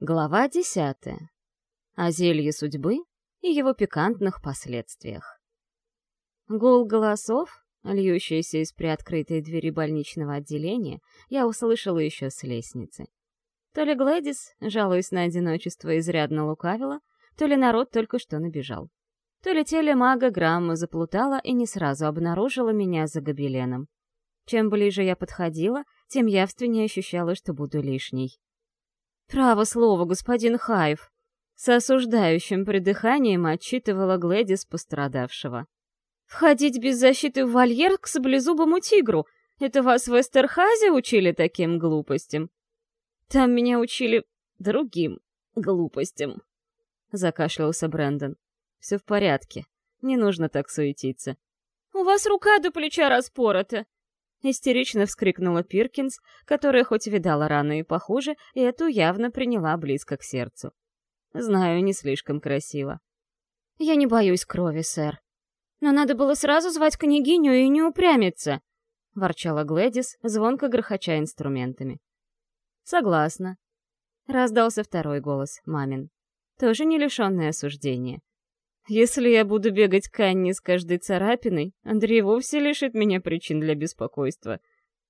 Глава десятая. О зелье судьбы и его пикантных последствиях. Гул голосов, льющийся из приоткрытой двери больничного отделения, я услышала еще с лестницы. То ли Глэдис, жалуясь на одиночество, изрядно лукавила, то ли народ только что набежал. То ли телемага Грамма заплутала и не сразу обнаружила меня за гобеленом. Чем ближе я подходила, тем явственнее ощущала, что буду лишней. «Право слово, господин Хайв!» С осуждающим придыханием отчитывала Глэдис пострадавшего. «Входить без защиты в вольер к саблезубому тигру! Это вас в Эстерхазе учили таким глупостям?» «Там меня учили другим глупостям», — закашлялся Брэндон. «Все в порядке. Не нужно так суетиться». «У вас рука до плеча распорота!» Истерично вскрикнула Пиркинс, которая хоть видала раны и похуже, и эту явно приняла близко к сердцу. Знаю, не слишком красиво. «Я не боюсь крови, сэр. Но надо было сразу звать княгиню и не упрямиться», — ворчала Глэдис, звонко грохоча инструментами. «Согласна», — раздался второй голос, мамин, тоже не лишенный осуждения. Если я буду бегать к Анне с каждой царапиной, Андрей вовсе лишит меня причин для беспокойства.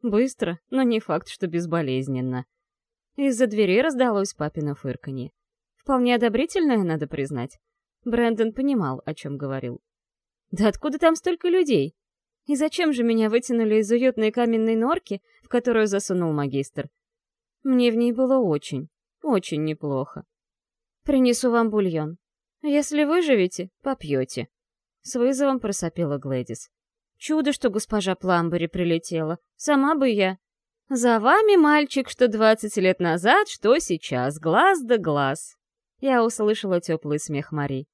Быстро, но не факт, что безболезненно. Из-за двери раздалось папино фырканье. Вполне одобрительное, надо признать. Брэндон понимал, о чем говорил. «Да откуда там столько людей? И зачем же меня вытянули из уютной каменной норки, в которую засунул магистр? Мне в ней было очень, очень неплохо. Принесу вам бульон. «Если выживете, попьете», — с вызовом просопела Глэдис. «Чудо, что госпожа Пламбери прилетела. Сама бы я...» «За вами, мальчик, что двадцать лет назад, что сейчас, глаз да глаз!» Я услышала теплый смех Мари.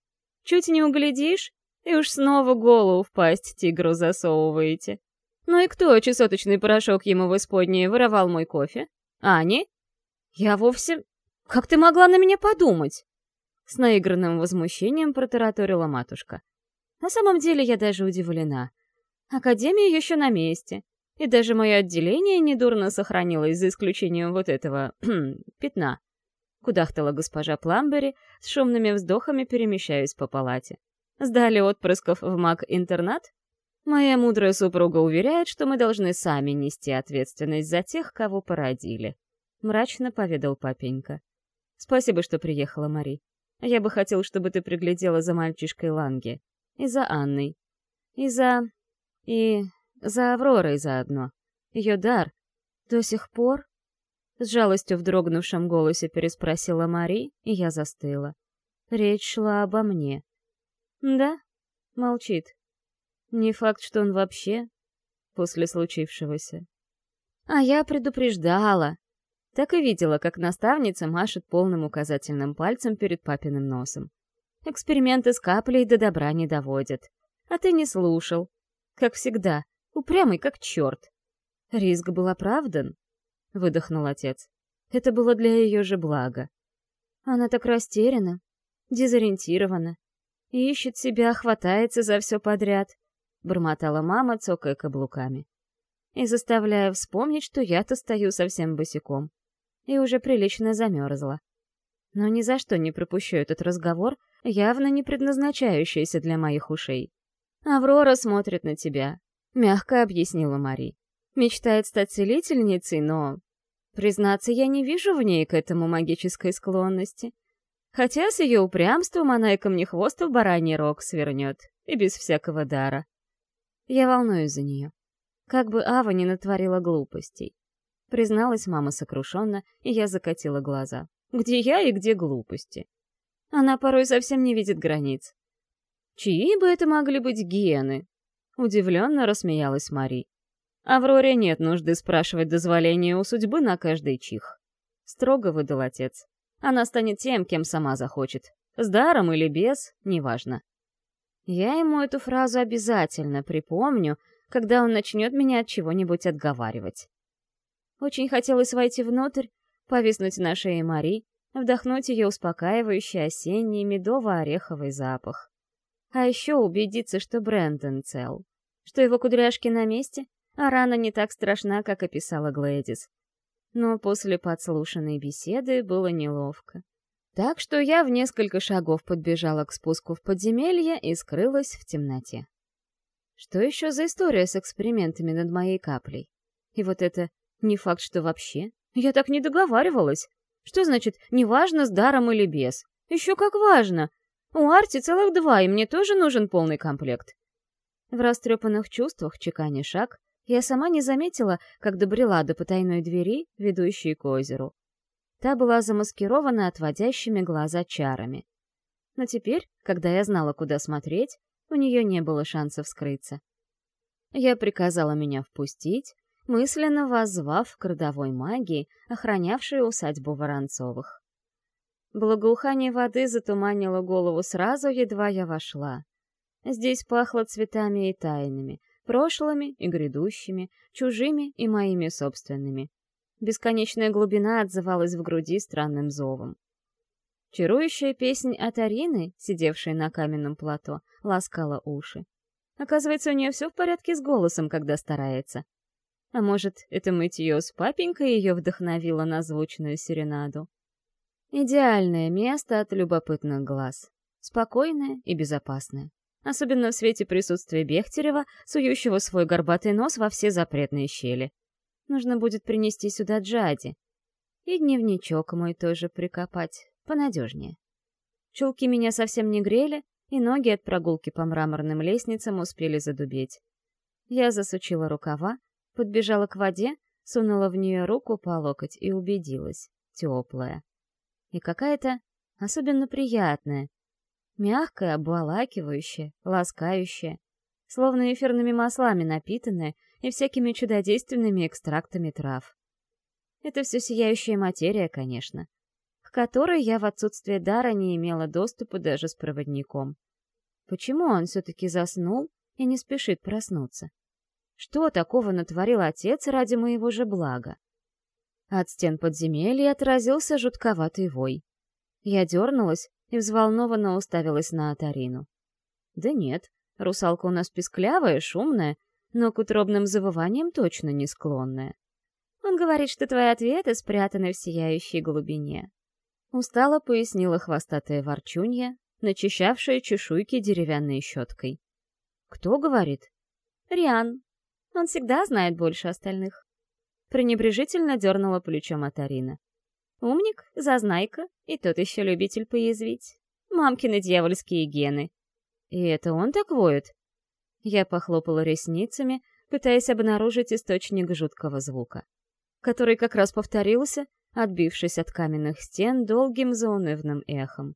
«Чуть не углядишь, и уж снова голову в пасть тигру засовываете. Ну и кто чесоточный порошок ему в исподнее воровал мой кофе? Ани? Я вовсе... Как ты могла на меня подумать?» С наигранным возмущением протараторила матушка. На самом деле я даже удивлена. Академия еще на месте. И даже мое отделение недурно сохранилось, за исключением вот этого... пятна. Кудахтала госпожа Пламбери, с шумными вздохами перемещаясь по палате. Сдали отпрысков в маг-интернат? Моя мудрая супруга уверяет, что мы должны сами нести ответственность за тех, кого породили. Мрачно поведал папенька. Спасибо, что приехала, Мари. Я бы хотел, чтобы ты приглядела за мальчишкой Ланге. И за Анной. И за... и... за Авророй заодно. Ее дар. До сих пор? С жалостью в дрогнувшем голосе переспросила Мари, и я застыла. Речь шла обо мне. Да? Молчит. Не факт, что он вообще после случившегося. А я предупреждала так и видела, как наставница машет полным указательным пальцем перед папиным носом. Эксперименты с каплей до добра не доводят. А ты не слушал. Как всегда, упрямый как черт. Риск был оправдан, — выдохнул отец. Это было для ее же блага. Она так растеряна, дезориентирована, ищет себя, хватается за все подряд, — бормотала мама, цокая каблуками. И заставляя вспомнить, что я-то стою совсем босиком и уже прилично замерзла. Но ни за что не пропущу этот разговор, явно не предназначающийся для моих ушей. «Аврора смотрит на тебя», — мягко объяснила Мари. «Мечтает стать целительницей, но...» Признаться, я не вижу в ней к этому магической склонности. Хотя с ее упрямством она и ко мне хвост в бараний рог свернет, и без всякого дара. Я волнуюсь за нее. Как бы Ава не натворила глупостей призналась мама сокрушенно, и я закатила глаза. Где я и где глупости? Она порой совсем не видит границ. Чьи бы это могли быть гены? Удивленно рассмеялась Мари. Авроре нет нужды спрашивать дозволения у судьбы на каждый чих. Строго выдал отец. Она станет тем, кем сама захочет. С даром или без, неважно. Я ему эту фразу обязательно припомню, когда он начнет меня от чего-нибудь отговаривать. Очень хотелось войти внутрь, повиснуть на шее Мари, вдохнуть ее успокаивающий осенний медово-ореховый запах. А еще убедиться, что Брэндон цел, что его кудряшки на месте, а рана не так страшна, как описала Глэдис. Но после подслушанной беседы было неловко. Так что я в несколько шагов подбежала к спуску в подземелье и скрылась в темноте. Что еще за история с экспериментами над моей каплей? И вот это не факт, что вообще. Я так не договаривалась. Что значит «неважно, с даром или без»? Еще как важно. У Арти целых два, и мне тоже нужен полный комплект. В растрепанных чувствах, чеканя шаг, я сама не заметила, как добрела до потайной двери, ведущей к озеру. Та была замаскирована отводящими глаза чарами. Но теперь, когда я знала, куда смотреть, у нее не было шансов скрыться. Я приказала меня впустить, мысленно воззвав к родовой магии, охранявшей усадьбу Воронцовых. Благоухание воды затуманило голову сразу, едва я вошла. Здесь пахло цветами и тайнами, прошлыми и грядущими, чужими и моими собственными. Бесконечная глубина отзывалась в груди странным зовом. Чарующая песнь от Арины, сидевшей на каменном плато, ласкала уши. Оказывается, у нее все в порядке с голосом, когда старается. А может, это мытье с папенькой ее вдохновило на звучную серенаду? Идеальное место от любопытных глаз. Спокойное и безопасное. Особенно в свете присутствия Бехтерева, сующего свой горбатый нос во все запретные щели. Нужно будет принести сюда Джади. И дневничок мой тоже прикопать, понадежнее. Чулки меня совсем не грели, и ноги от прогулки по мраморным лестницам успели задубеть. Я засучила рукава, подбежала к воде, сунула в нее руку по локоть и убедилась. Теплая. И какая-то особенно приятная. Мягкая, обволакивающая, ласкающая. Словно эфирными маслами напитанная и всякими чудодейственными экстрактами трав. Это все сияющая материя, конечно, к которой я в отсутствие дара не имела доступа даже с проводником. Почему он все-таки заснул и не спешит проснуться? Что такого натворил отец ради моего же блага? От стен подземелья отразился жутковатый вой. Я дернулась и взволнованно уставилась на Атарину. Да нет, русалка у нас песклявая, шумная, но к утробным завываниям точно не склонная. Он говорит, что твои ответы спрятаны в сияющей глубине. Устало пояснила хвостатая ворчунья, начищавшая чешуйки деревянной щеткой. «Кто говорит?» «Риан. Он всегда знает больше остальных». Пренебрежительно дернула плечом Атарина. «Умник, зазнайка и тот еще любитель поязвить. Мамкины дьявольские гены. И это он так воет?» Я похлопала ресницами, пытаясь обнаружить источник жуткого звука, который как раз повторился, отбившись от каменных стен долгим заунывным эхом.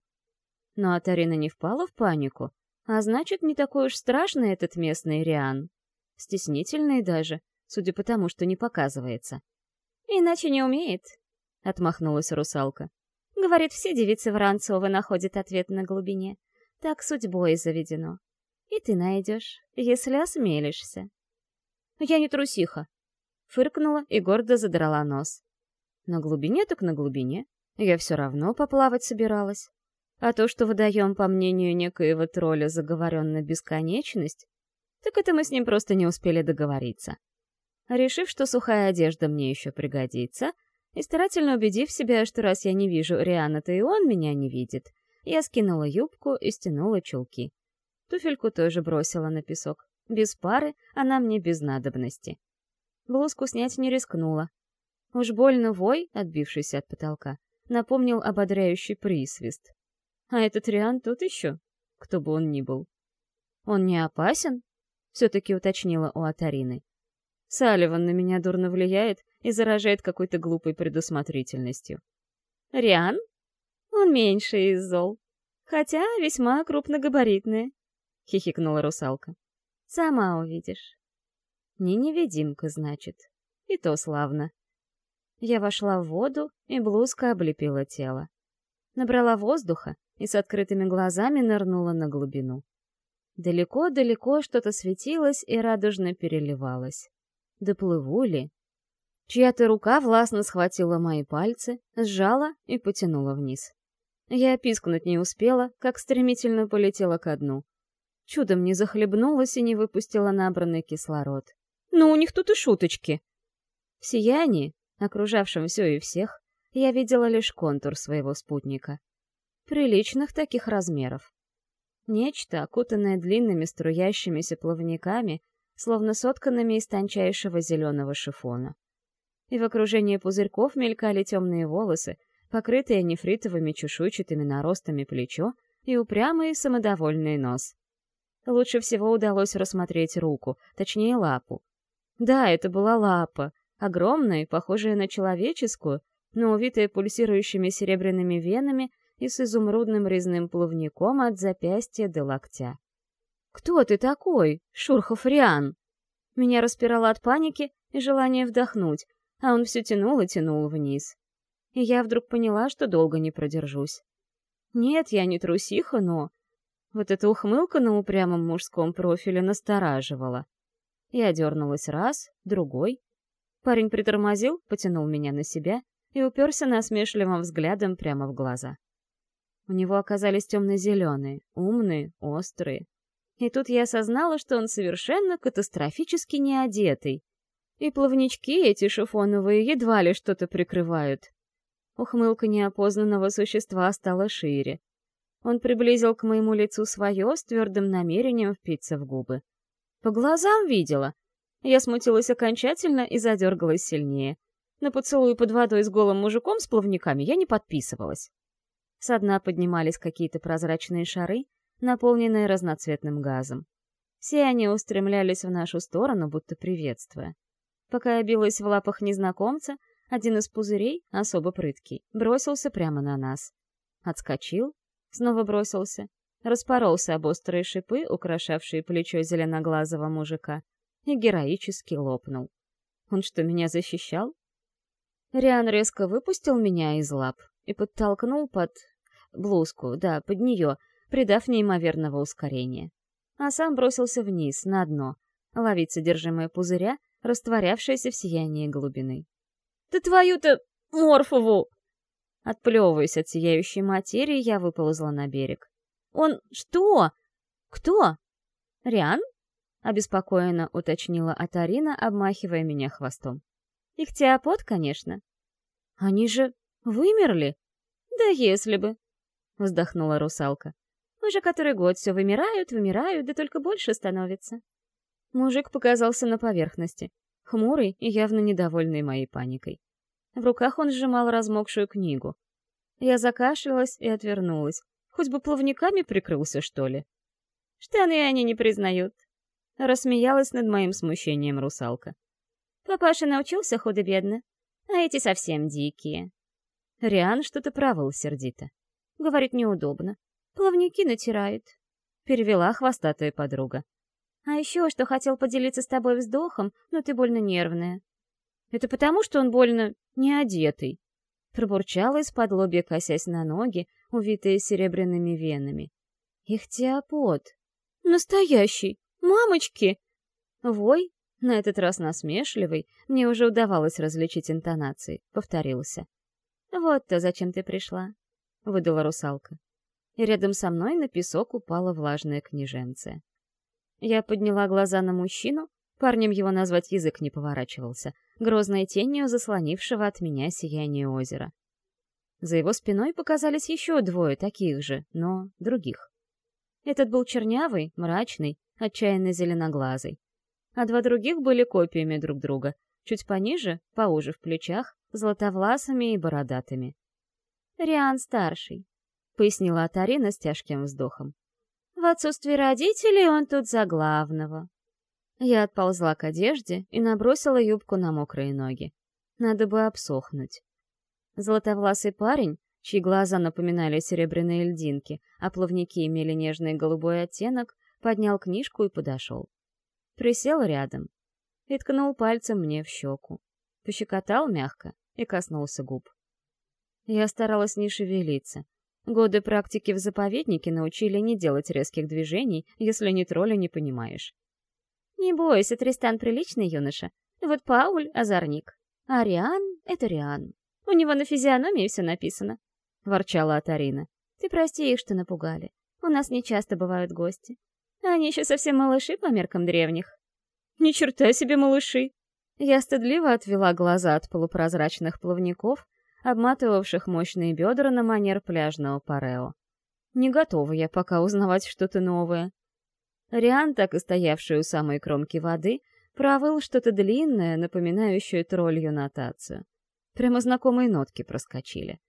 Но Атарина не впала в панику, а значит, не такой уж страшный этот местный Риан. Стеснительный даже, судя по тому, что не показывается. «Иначе не умеет», — отмахнулась русалка. «Говорит, все девицы Воронцовы находят ответ на глубине. Так судьбой заведено. И ты найдешь, если осмелишься. Я не трусиха. Фыркнула и гордо задрала нос. На глубине так на глубине. Я все равно поплавать собиралась. А то, что водоем, по мнению некоего тролля, заговорен на бесконечность, так это мы с ним просто не успели договориться. Решив, что сухая одежда мне еще пригодится, и старательно убедив себя, что раз я не вижу Риана-то и он меня не видит, я скинула юбку и стянула чулки. Туфельку тоже бросила на песок. Без пары она мне без надобности. Блузку снять не рискнула. Уж больно вой, отбившийся от потолка, напомнил ободряющий присвист. А этот Риан тут еще, кто бы он ни был. «Он не опасен?» — все-таки уточнила у Атарины. Салливан на меня дурно влияет и заражает какой-то глупой предусмотрительностью. «Риан? Он меньше из зол, хотя весьма крупногабаритный. — хихикнула русалка. «Сама увидишь». «Не невидимка, значит. И то славно». Я вошла в воду, и блузка облепила тело. Набрала воздуха и с открытыми глазами нырнула на глубину. Далеко-далеко что-то светилось и радужно переливалось. Доплыву ли? Чья-то рука властно схватила мои пальцы, сжала и потянула вниз. Я пискнуть не успела, как стремительно полетела ко дну чудом не захлебнулась и не выпустила набранный кислород. «Ну, у них тут и шуточки!» В сиянии, окружавшем все и всех, я видела лишь контур своего спутника. Приличных таких размеров. Нечто, окутанное длинными струящимися плавниками, словно сотканными из тончайшего зеленого шифона. И в окружении пузырьков мелькали темные волосы, покрытые нефритовыми чешуйчатыми наростами плечо и упрямый самодовольный нос. Лучше всего удалось рассмотреть руку, точнее лапу. Да, это была лапа, огромная, похожая на человеческую, но увитая пульсирующими серебряными венами и с изумрудным резным плавником от запястья до локтя. «Кто ты такой, Шурхов Риан?» Меня распирало от паники и желания вдохнуть, а он все тянул и тянул вниз. И я вдруг поняла, что долго не продержусь. Нет, я не трусиха, но... Вот эта ухмылка на упрямом мужском профиле настораживала. Я дернулась раз, другой. Парень притормозил, потянул меня на себя и уперся насмешливым взглядом прямо в глаза. У него оказались темно-зеленые, умные, острые. И тут я осознала, что он совершенно катастрофически не одетый. И плавнички эти шифоновые едва ли что-то прикрывают. Ухмылка неопознанного существа стала шире. Он приблизил к моему лицу свое с твердым намерением впиться в губы. По глазам видела. Я смутилась окончательно и задергалась сильнее. На поцелуй под водой с голым мужиком с плавниками я не подписывалась. Со дна поднимались какие-то прозрачные шары, наполненные разноцветным газом. Все они устремлялись в нашу сторону, будто приветствуя. Пока я билась в лапах незнакомца, один из пузырей, особо прыткий, бросился прямо на нас. Отскочил, снова бросился, распоролся об острые шипы, украшавшие плечо зеленоглазого мужика, и героически лопнул. Он что, меня защищал? Риан резко выпустил меня из лап и подтолкнул под блузку, да, под нее, придав неимоверного ускорения. А сам бросился вниз, на дно, ловить содержимое пузыря, растворявшееся в сиянии глубины. «Да твою-то морфову!» Отплевываясь от сияющей материи, я выползла на берег. «Он что? Кто? Риан?» — обеспокоенно уточнила Атарина, обмахивая меня хвостом. «Ихтиопод, конечно». «Они же Вымерли? Да если бы, вздохнула русалка. Уже который год все вымирают, вымирают, да только больше становится. Мужик показался на поверхности, хмурый и явно недовольный моей паникой. В руках он сжимал размокшую книгу. Я закашлялась и отвернулась. Хоть бы плавниками прикрылся, что ли. Штаны они не признают. Рассмеялась над моим смущением русалка. Папаша научился худо-бедно, а эти совсем дикие. Риан что-то правил сердито. Говорит, неудобно. Плавники натирает. Перевела хвостатая подруга. А еще, что хотел поделиться с тобой вздохом, но ты больно нервная. Это потому, что он больно не одетый. Пробурчала из-под лобья, косясь на ноги, увитые серебряными венами. Ихтиопод. Настоящий! Мамочки! Вой, на этот раз насмешливый, мне уже удавалось различить интонации, повторился. «Вот-то зачем ты пришла», — выдала русалка. И рядом со мной на песок упала влажная княженция. Я подняла глаза на мужчину, парнем его назвать язык не поворачивался, грозной тенью заслонившего от меня сияние озера. За его спиной показались еще двое таких же, но других. Этот был чернявый, мрачный, отчаянно зеленоглазый. А два других были копиями друг друга, чуть пониже, поуже в плечах, златовласыми и бородатыми. «Риан старший», — пояснила Атарина с тяжким вздохом. «В отсутствие родителей он тут за главного». Я отползла к одежде и набросила юбку на мокрые ноги. Надо бы обсохнуть. Златовласый парень, чьи глаза напоминали серебряные льдинки, а плавники имели нежный голубой оттенок, поднял книжку и подошел. Присел рядом и ткнул пальцем мне в щеку. Пощекотал мягко и коснулся губ. Я старалась не шевелиться. Годы практики в заповеднике научили не делать резких движений, если ни тролля не понимаешь. «Не бойся, Тристан приличный юноша. Вот Пауль — озорник. А Риан — это Риан. У него на физиономии все написано», — ворчала Атарина. «Ты прости их, что напугали. У нас не часто бывают гости. Они еще совсем малыши по меркам древних». «Ни черта себе малыши!» Я стыдливо отвела глаза от полупрозрачных плавников, обматывавших мощные бедра на манер пляжного парео. Не готова я пока узнавать что-то новое. Риан, так и стоявший у самой кромки воды, провыл что-то длинное, напоминающее троллью нотацию. Прямо знакомые нотки проскочили.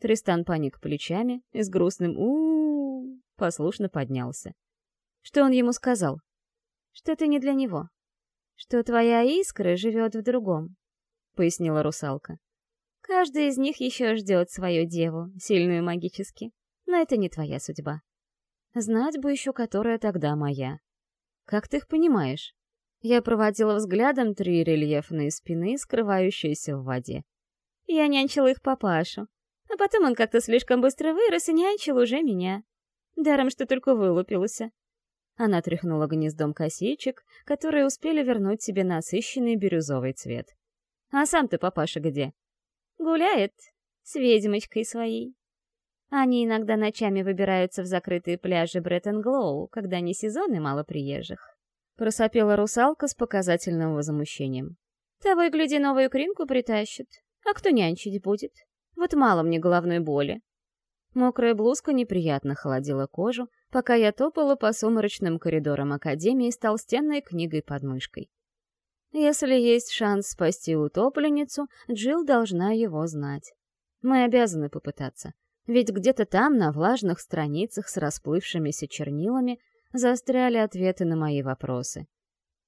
Тристан паник плечами и с грустным у, -у, послушно поднялся. Что он ему сказал? Что ты не для него. Что твоя искра живет в другом, — пояснила русалка. Каждый из них еще ждет свою деву, сильную магически, но это не твоя судьба. Знать бы еще, которая тогда моя. Как ты их понимаешь? Я проводила взглядом три рельефные спины, скрывающиеся в воде. Я нянчила их папашу. А потом он как-то слишком быстро вырос и нянчил уже меня. Даром, что только вылупился. Она тряхнула гнездом косичек, которые успели вернуть себе насыщенный бирюзовый цвет. «А сам ты, папаша, где?» «Гуляет. С ведьмочкой своей. Они иногда ночами выбираются в закрытые пляжи Бреттон-Глоу, когда не сезон и мало приезжих. Просопела русалка с показательным возмущением. Того и гляди, новую кринку притащит. А кто нянчить будет? Вот мало мне головной боли. Мокрая блузка неприятно холодила кожу, пока я топала по сумрачным коридорам Академии с толстенной книгой под мышкой. Если есть шанс спасти утопленницу, Джилл должна его знать. Мы обязаны попытаться. Ведь где-то там, на влажных страницах с расплывшимися чернилами, застряли ответы на мои вопросы.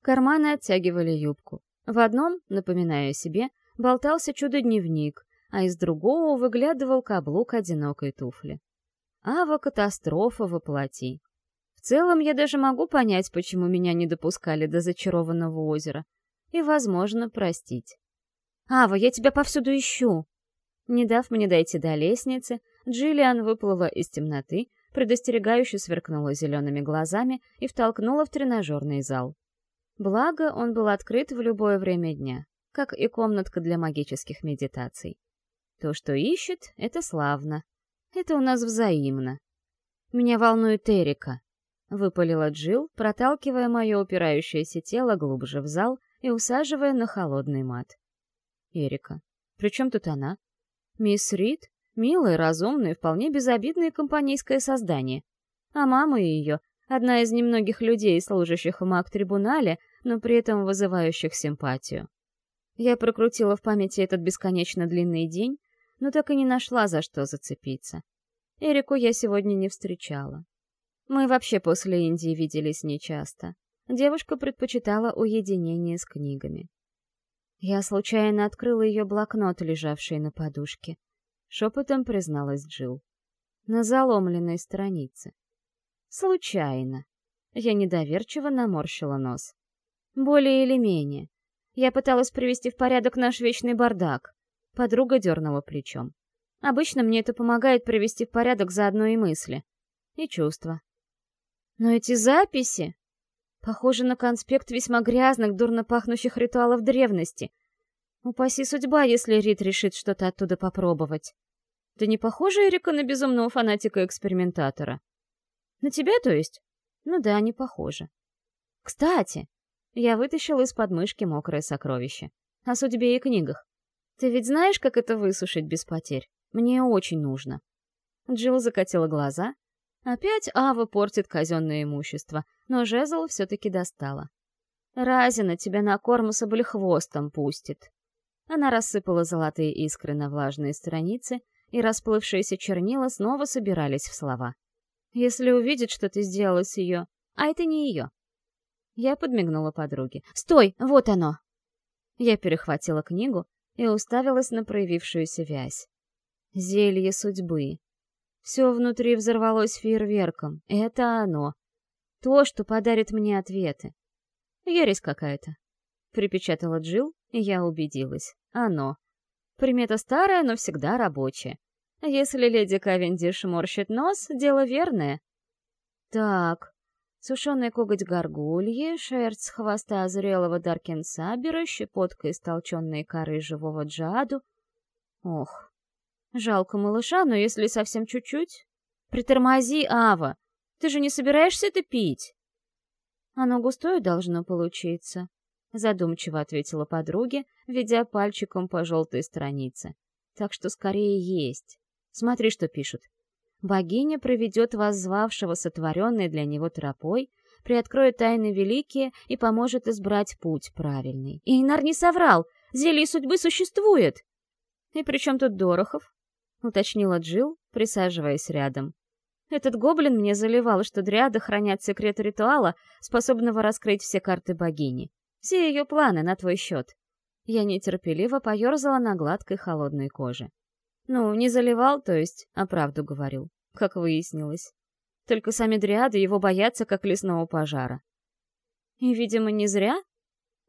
Карманы оттягивали юбку. В одном, напоминаю себе, болтался чудо-дневник, а из другого выглядывал каблук одинокой туфли. Ава — катастрофа воплоти. В целом, я даже могу понять, почему меня не допускали до зачарованного озера. И, возможно, простить. «Ава, я тебя повсюду ищу!» Не дав мне дойти до лестницы, Джиллиан выплыла из темноты предостерегающе сверкнула зелеными глазами и втолкнула в тренажерный зал. Благо, он был открыт в любое время дня, как и комнатка для магических медитаций. То, что ищет, это славно. Это у нас взаимно. Меня волнует Эрика, — выпалила Джил, проталкивая мое упирающееся тело глубже в зал и усаживая на холодный мат. Эрика. При чем тут она? Мисс Рид? Милое, разумное, вполне безобидное компанейское создание. А мама ее — одна из немногих людей, служащих в маг-трибунале, но при этом вызывающих симпатию. Я прокрутила в памяти этот бесконечно длинный день, но так и не нашла, за что зацепиться. Эрику я сегодня не встречала. Мы вообще после Индии виделись нечасто. Девушка предпочитала уединение с книгами. Я случайно открыла ее блокнот, лежавший на подушке. — шепотом призналась Джил. На заломленной странице. Случайно. Я недоверчиво наморщила нос. Более или менее. Я пыталась привести в порядок наш вечный бардак. Подруга дернула плечом. Обычно мне это помогает привести в порядок заодно и мысли. И чувства. Но эти записи... Похожи на конспект весьма грязных, дурно пахнущих ритуалов древности — Упаси судьба, если Рид решит что-то оттуда попробовать. Ты не похожа, Эрика, на безумного фанатика-экспериментатора? На тебя, то есть? Ну да, не похожа. Кстати, я вытащила из подмышки мокрое сокровище. О судьбе и книгах. Ты ведь знаешь, как это высушить без потерь? Мне очень нужно. Джилл закатила глаза. Опять Ава портит казенное имущество, но жезл все-таки достала. Разина тебя на корм хвостом пустит. Она рассыпала золотые искры на влажные страницы, и расплывшиеся чернила снова собирались в слова. «Если увидит, что ты сделала с ее... А это не ее». Я подмигнула подруге. «Стой! Вот оно!» Я перехватила книгу и уставилась на проявившуюся вязь. Зелье судьбы. Все внутри взорвалось фейерверком. Это оно. То, что подарит мне ответы. Ересь какая-то. Припечатала Джил и я убедилась. Оно. Примета старая, но всегда рабочая. Если леди Кавендиш морщит нос, дело верное. Так, сушеный коготь горгульи, шерсть хвоста зрелого даркенсабера, щепотка из толченной коры живого джаду. Ох, жалко малыша, но если совсем чуть-чуть... Притормози, Ава! Ты же не собираешься это пить? Оно густое должно получиться. задумчиво ответила подруге, ведя пальчиком по желтой странице. Так что скорее есть. Смотри, что пишут. Богиня проведет воззвавшего сотворенной для него тропой, приоткроет тайны великие и поможет избрать путь правильный. Инар не соврал! Зелье судьбы существует! И при чем тут Дорохов? Уточнила Джил, присаживаясь рядом. Этот гоблин мне заливал, что дриады хранят секрет ритуала, способного раскрыть все карты богини. Все ее планы на твой счет. Я нетерпеливо поерзала на гладкой холодной коже. Ну, не заливал, то есть, а правду говорил, как выяснилось. Только сами дриады его боятся, как лесного пожара. И, видимо, не зря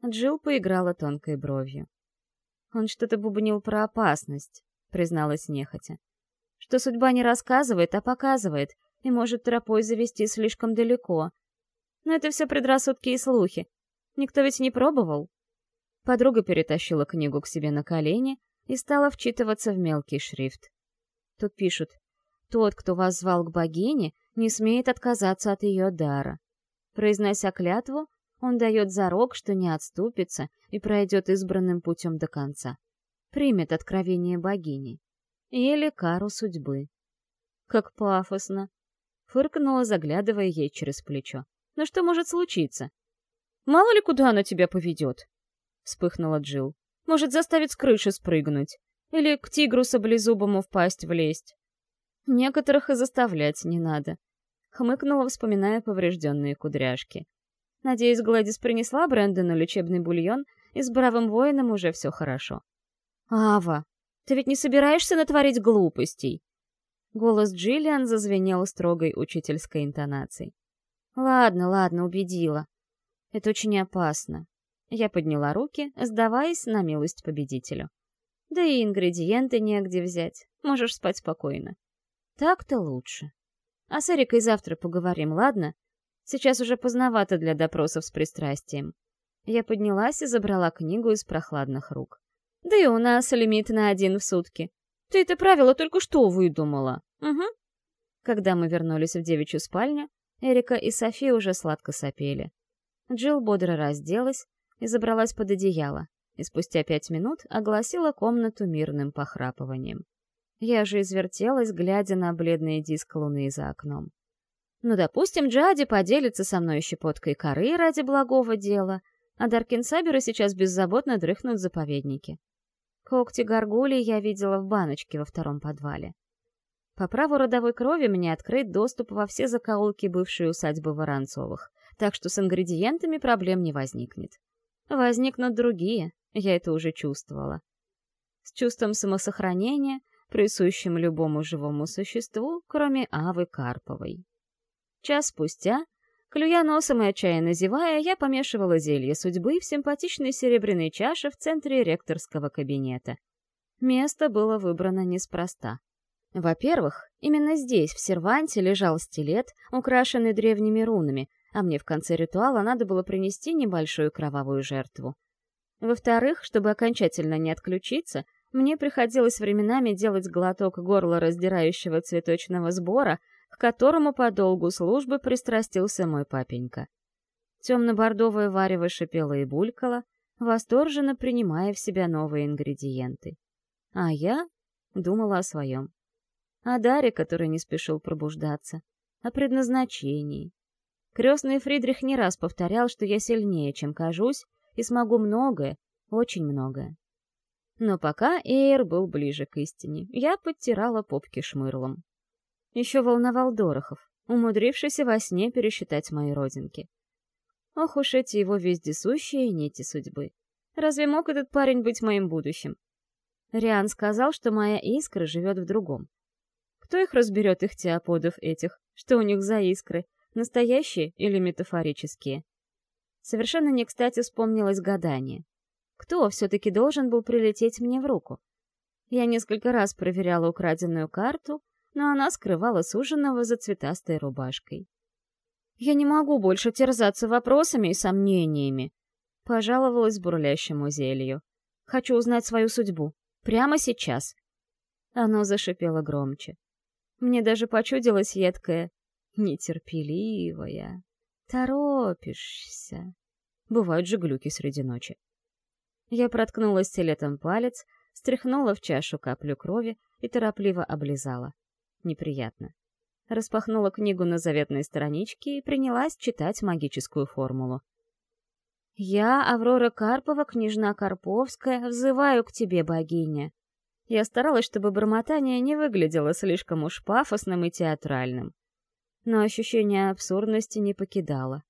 Джилл поиграла тонкой бровью. Он что-то бубнил про опасность, призналась нехотя. Что судьба не рассказывает, а показывает, и может тропой завести слишком далеко. Но это все предрассудки и слухи. Никто ведь не пробовал. Подруга перетащила книгу к себе на колени и стала вчитываться в мелкий шрифт. Тут пишут «Тот, кто вас звал к богине, не смеет отказаться от ее дара». Произнося клятву, он дает зарок, что не отступится и пройдет избранным путем до конца. Примет откровение богини. Или кару судьбы. Как пафосно. Фыркнула, заглядывая ей через плечо. Но что может случиться? Мало ли куда она тебя поведет? Вспыхнула Джил. Может, заставить с крыши спрыгнуть. Или к тигру саблезубому в пасть влезть. Некоторых и заставлять не надо. Хмыкнула, вспоминая поврежденные кудряшки. Надеюсь, Гладис принесла Брэндону лечебный бульон, и с бравым воином уже все хорошо. «Ава, ты ведь не собираешься натворить глупостей?» Голос Джиллиан зазвенел строгой учительской интонацией. «Ладно, ладно, убедила. Это очень опасно». Я подняла руки, сдаваясь на милость победителю. Да и ингредиенты негде взять. Можешь спать спокойно. Так-то лучше. А с Эрикой завтра поговорим, ладно? Сейчас уже поздновато для допросов с пристрастием. Я поднялась и забрала книгу из прохладных рук. Да и у нас лимит на один в сутки. Ты это правило только что выдумала. Угу. Когда мы вернулись в девичью спальню, Эрика и София уже сладко сопели. Джилл бодро разделась и забралась под одеяло, и спустя пять минут огласила комнату мирным похрапыванием. Я же извертелась, глядя на бледный диск луны за окном. Ну, допустим, Джади поделится со мной щепоткой коры ради благого дела, а Даркинсаберы сейчас беззаботно дрыхнут в заповеднике. Когти горгули я видела в баночке во втором подвале. По праву родовой крови мне открыт доступ во все закоулки бывшей усадьбы Воронцовых, так что с ингредиентами проблем не возникнет. Возникнут другие, я это уже чувствовала. С чувством самосохранения, присущим любому живому существу, кроме Авы Карповой. Час спустя, клюя носом и отчаянно зевая, я помешивала зелье судьбы в симпатичной серебряной чаше в центре ректорского кабинета. Место было выбрано неспроста. Во-первых, именно здесь, в серванте, лежал стилет, украшенный древними рунами, а мне в конце ритуала надо было принести небольшую кровавую жертву. Во-вторых, чтобы окончательно не отключиться, мне приходилось временами делать глоток горла раздирающего цветочного сбора, к которому по долгу службы пристрастился мой папенька. Темно-бордовое варево шипело и булькало, восторженно принимая в себя новые ингредиенты. А я думала о своем. О Даре, который не спешил пробуждаться, о предназначении. Крестный Фридрих не раз повторял, что я сильнее, чем кажусь, и смогу многое, очень многое. Но пока Эйр был ближе к истине, я подтирала попки шмырлом. Еще волновал Дорохов, умудрившийся во сне пересчитать мои родинки. Ох уж эти его вездесущие нити судьбы. Разве мог этот парень быть моим будущим? Риан сказал, что моя искра живет в другом. Кто их разберет, их теоподов этих? Что у них за искры? Настоящие или метафорические? Совершенно не кстати вспомнилось гадание. Кто все-таки должен был прилететь мне в руку? Я несколько раз проверяла украденную карту, но она скрывала суженого за цветастой рубашкой. «Я не могу больше терзаться вопросами и сомнениями», — пожаловалась бурлящему зелью. «Хочу узнать свою судьбу. Прямо сейчас». Оно зашипело громче. Мне даже почудилось едкое, нетерпеливая. Торопишься. Бывают же глюки среди ночи. Я проткнула стилетом палец, стряхнула в чашу каплю крови и торопливо облизала. Неприятно. Распахнула книгу на заветной страничке и принялась читать магическую формулу. «Я, Аврора Карпова, княжна Карповская, взываю к тебе, богиня!» Я старалась, чтобы бормотание не выглядело слишком уж пафосным и театральным. Но ощущение абсурдности не покидало.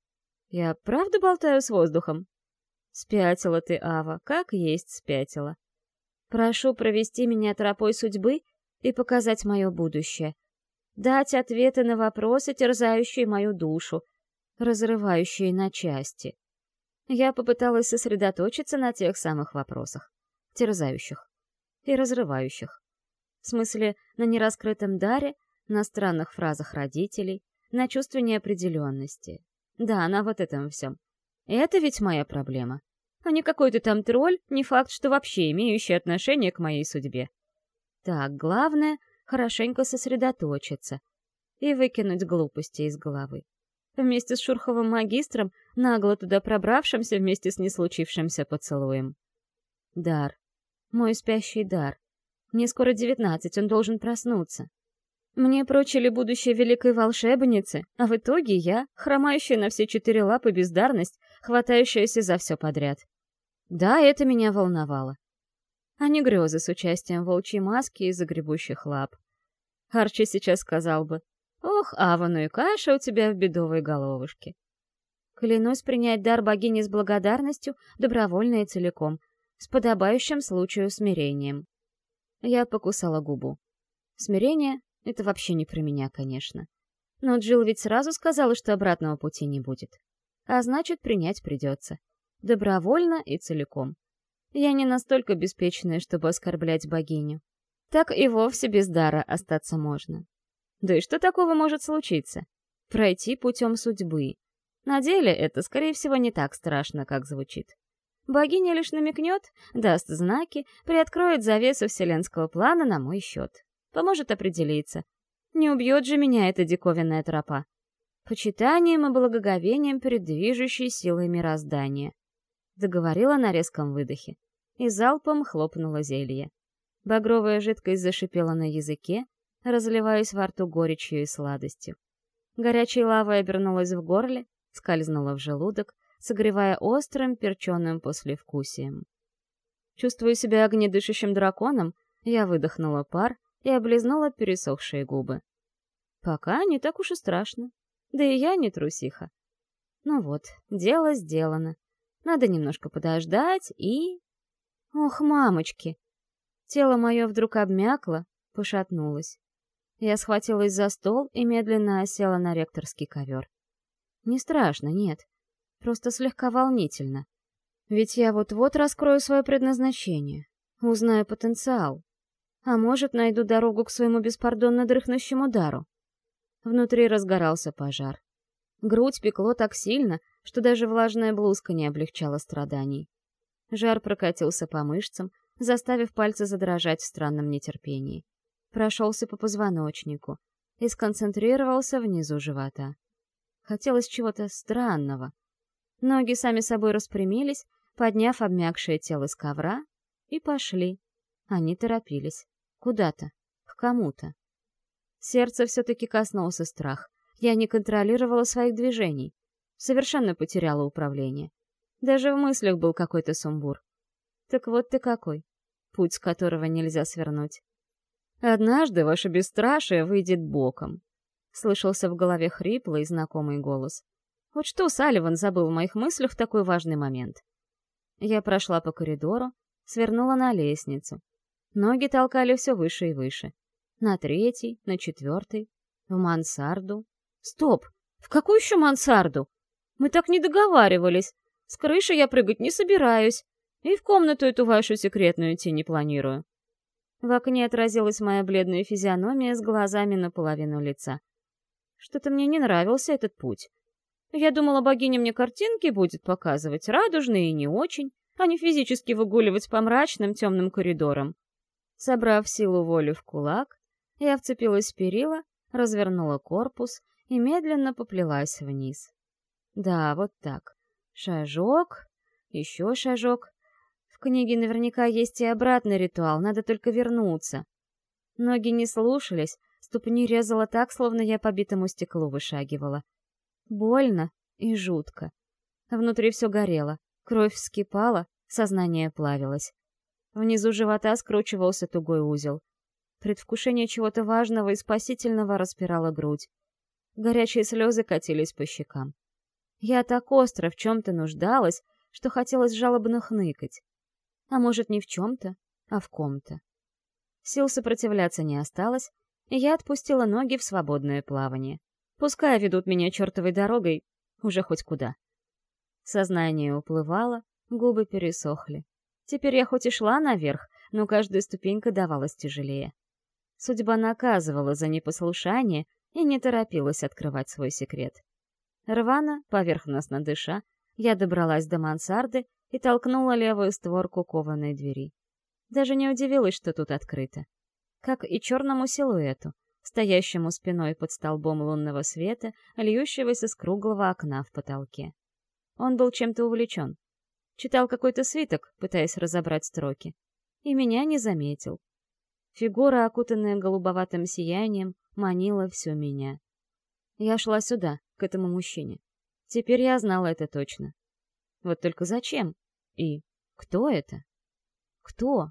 Я правда болтаю с воздухом? Спятила ты, Ава, как есть спятила. Прошу провести меня тропой судьбы и показать мое будущее. Дать ответы на вопросы, терзающие мою душу, разрывающие на части. Я попыталась сосредоточиться на тех самых вопросах, терзающих и разрывающих. В смысле, на нераскрытом даре, на странных фразах родителей, на чувстве неопределенности. Да, на вот этом всем. Это ведь моя проблема а не какой-то там тролль, не факт, что вообще имеющий отношение к моей судьбе. Так, главное — хорошенько сосредоточиться и выкинуть глупости из головы. Вместе с Шурховым магистром, нагло туда пробравшимся вместе с неслучившимся поцелуем. Дар. Мой спящий дар. Мне скоро девятнадцать, он должен проснуться. Мне прочили будущее великой волшебницы, а в итоге я, хромающая на все четыре лапы бездарность, хватающаяся за все подряд. Да, это меня волновало. А не грезы с участием волчьей маски и загребущих лап. Арчи сейчас сказал бы, «Ох, Ава, ну и каша у тебя в бедовой головушке». Клянусь принять дар богини с благодарностью, добровольно и целиком, с подобающим случаю смирением. Я покусала губу. Смирение — это вообще не про меня, конечно. Но Джилл ведь сразу сказала, что обратного пути не будет. А значит, принять придется. Добровольно и целиком. Я не настолько беспечная, чтобы оскорблять богиню. Так и вовсе без дара остаться можно. Да и что такого может случиться? Пройти путем судьбы. На деле это, скорее всего, не так страшно, как звучит. Богиня лишь намекнет, даст знаки, приоткроет завесу вселенского плана на мой счет. Поможет определиться. Не убьет же меня эта диковинная тропа. Почитанием и благоговением перед движущей силой мироздания договорила на резком выдохе и залпом хлопнула зелье. Багровая жидкость зашипела на языке, разливаясь во рту горечью и сладостью. Горячей лавой обернулась в горле, скользнула в желудок, согревая острым перченым послевкусием. Чувствуя себя огнедышащим драконом, я выдохнула пар и облизнула пересохшие губы. Пока не так уж и страшно. Да и я не трусиха. Ну вот, дело сделано. Надо немножко подождать и... Ох, мамочки! Тело мое вдруг обмякло, пошатнулось. Я схватилась за стол и медленно осела на ректорский ковер. Не страшно, нет. Просто слегка волнительно. Ведь я вот-вот раскрою свое предназначение, узнаю потенциал. А может, найду дорогу к своему беспардонно дрыхнущему дару. Внутри разгорался пожар. Грудь пекло так сильно, что даже влажная блузка не облегчала страданий. Жар прокатился по мышцам, заставив пальцы задрожать в странном нетерпении. Прошелся по позвоночнику и сконцентрировался внизу живота. Хотелось чего-то странного. Ноги сами собой распрямились, подняв обмякшее тело с ковра, и пошли. Они торопились. Куда-то. К кому-то. Сердце все-таки коснулся страх. Я не контролировала своих движений. Совершенно потеряла управление. Даже в мыслях был какой-то сумбур. Так вот ты какой. Путь, с которого нельзя свернуть. «Однажды ваше бесстрашие выйдет боком», — слышался в голове хриплый знакомый голос. Вот что Салливан забыл в моих мыслях в такой важный момент. Я прошла по коридору, свернула на лестницу. Ноги толкали все выше и выше. На третий, на четвертый, в мансарду, Стоп! В какую еще мансарду? Мы так не договаривались. С крыши я прыгать не собираюсь. И в комнату эту вашу секретную идти не планирую. В окне отразилась моя бледная физиономия с глазами наполовину лица. Что-то мне не нравился этот путь. Я думала, богиня мне картинки будет показывать, радужные и не очень, а не физически выгуливать по мрачным темным коридорам. Собрав силу воли в кулак, я вцепилась в перила, развернула корпус и медленно поплелась вниз. Да, вот так. Шажок, еще шажок. В книге наверняка есть и обратный ритуал, надо только вернуться. Ноги не слушались, ступни резала так, словно я по битому стеклу вышагивала. Больно и жутко. Внутри все горело, кровь вскипала, сознание плавилось. Внизу живота скручивался тугой узел. Предвкушение чего-то важного и спасительного распирало грудь. Горячие слезы катились по щекам. Я так остро в чем-то нуждалась, что хотелось жалобно хныкать. А может, не в чем-то, а в ком-то. Сил сопротивляться не осталось, и я отпустила ноги в свободное плавание. Пускай ведут меня чертовой дорогой, уже хоть куда. Сознание уплывало, губы пересохли. Теперь я хоть и шла наверх, но каждая ступенька давалась тяжелее. Судьба наказывала за непослушание и не торопилась открывать свой секрет. Рвано, поверхностно дыша, я добралась до мансарды и толкнула левую створку кованой двери. Даже не удивилась, что тут открыто. Как и черному силуэту, стоящему спиной под столбом лунного света, льющегося с круглого окна в потолке. Он был чем-то увлечен. Читал какой-то свиток, пытаясь разобрать строки. И меня не заметил. Фигура, окутанная голубоватым сиянием, манила всю меня. Я шла сюда, к этому мужчине. Теперь я знала это точно. Вот только зачем? И кто это? Кто?